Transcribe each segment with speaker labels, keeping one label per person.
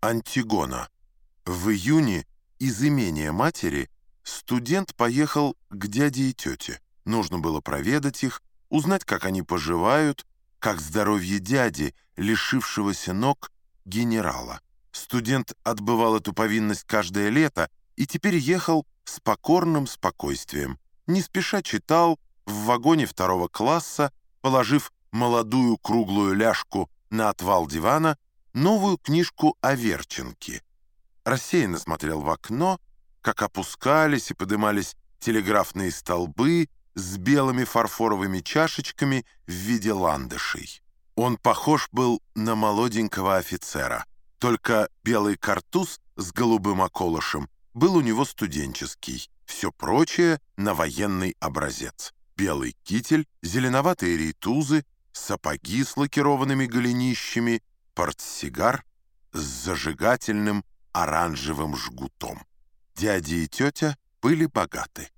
Speaker 1: Антигона. В июне из имения матери студент поехал к дяде и тете. Нужно было проведать их, узнать, как они поживают, как здоровье дяди, лишившегося ног генерала. Студент отбывал эту повинность каждое лето и теперь ехал с покорным спокойствием. Не спеша читал в вагоне второго класса, положив молодую круглую ляжку на отвал дивана, новую книжку о Верченке. Рассеянно смотрел в окно, как опускались и подымались телеграфные столбы с белыми фарфоровыми чашечками в виде ландышей. Он похож был на молоденького офицера, только белый картуз с голубым околышем был у него студенческий, все прочее на военный образец. Белый китель, зеленоватые рейтузы, сапоги с лакированными голенищами, портсигар с зажигательным оранжевым жгутом. Дядя и тетя были богаты.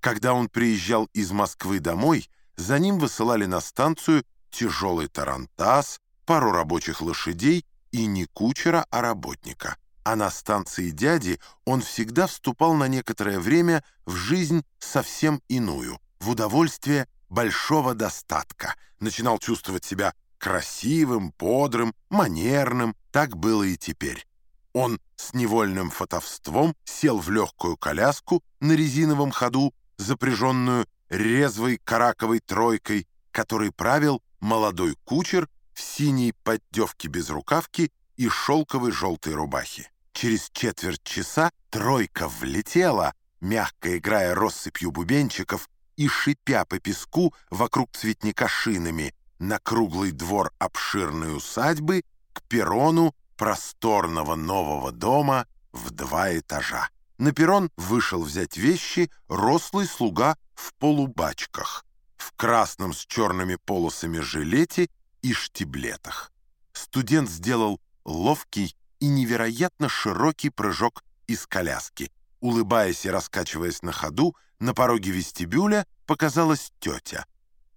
Speaker 1: Когда он приезжал из Москвы домой, за ним высылали на станцию тяжелый тарантас, пару рабочих лошадей и не кучера, а работника. А на станции дяди он всегда вступал на некоторое время в жизнь совсем иную, в удовольствие большого достатка, начинал чувствовать себя красивым, бодрым, манерным. Так было и теперь. Он с невольным фотовством сел в легкую коляску на резиновом ходу, запряженную резвой караковой тройкой, который правил молодой кучер в синей поддевке без рукавки и шелковой желтой рубахе. Через четверть часа тройка влетела, мягко играя россыпью бубенчиков и шипя по песку вокруг цветника шинами, на круглый двор обширной усадьбы к перрону просторного нового дома в два этажа. На перрон вышел взять вещи рослый слуга в полубачках, в красном с черными полосами жилете и штиблетах. Студент сделал ловкий и невероятно широкий прыжок из коляски. Улыбаясь и раскачиваясь на ходу, на пороге вестибюля показалась тетя —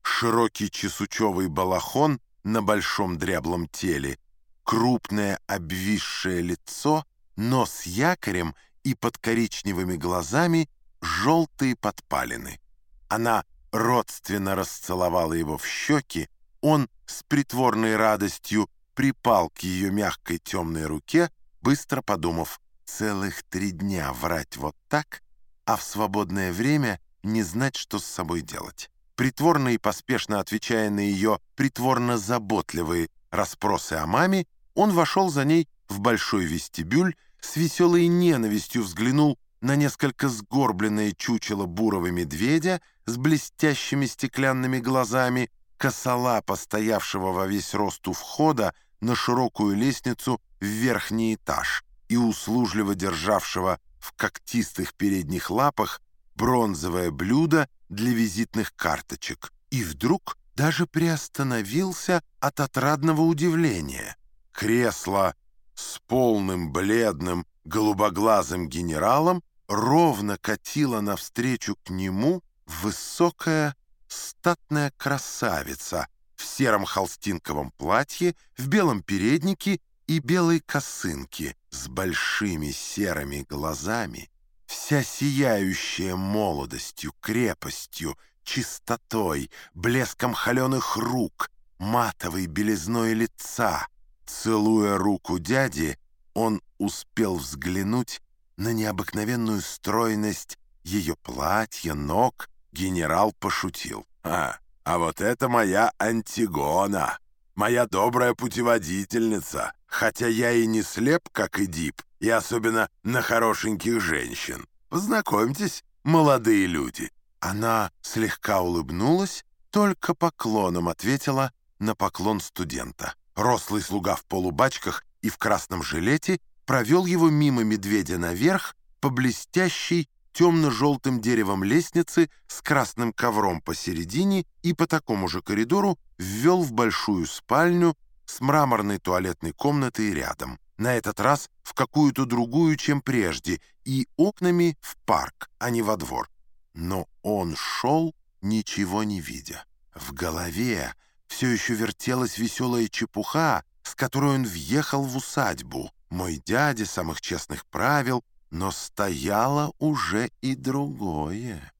Speaker 1: широкий чесучевый балахон на большом дряблом теле, крупное обвисшее лицо, нос якорем и под коричневыми глазами желтые подпалины. Она родственно расцеловала его в щеки, он с притворной радостью припал к ее мягкой темной руке, быстро подумав, целых три дня врать вот так, а в свободное время не знать, что с собой делать. Притворно и поспешно отвечая на ее притворно-заботливые расспросы о маме, он вошел за ней в большой вестибюль, с веселой ненавистью взглянул на несколько сгорбленное чучело бурого медведя с блестящими стеклянными глазами, косола, постоявшего во весь рост у входа на широкую лестницу в верхний этаж и услужливо державшего в когтистых передних лапах бронзовое блюдо для визитных карточек. И вдруг даже приостановился от отрадного удивления. Кресло с полным бледным голубоглазым генералом ровно катила навстречу к нему высокая статная красавица в сером холстинковом платье, в белом переднике и белой косынке с большими серыми глазами вся сияющая молодостью, крепостью, чистотой, блеском холеных рук, матовой белизной лица. Целуя руку дяди, он успел взглянуть на необыкновенную стройность ее платья, ног. Генерал пошутил. «А, а вот это моя Антигона, моя добрая путеводительница, хотя я и не слеп, как Эдип, и особенно на хорошеньких женщин. Познакомьтесь, молодые люди». Она слегка улыбнулась, только поклоном ответила на поклон студента. Рослый слуга в полубачках и в красном жилете провел его мимо медведя наверх по блестящей темно-желтым деревом лестницы с красным ковром посередине и по такому же коридору ввел в большую спальню с мраморной туалетной комнатой рядом на этот раз в какую-то другую, чем прежде, и окнами в парк, а не во двор. Но он шел, ничего не видя. В голове все еще вертелась веселая чепуха, с которой он въехал в усадьбу. мой дядя самых честных правил, но стояло уже и другое.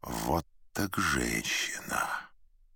Speaker 1: Вот так женщина.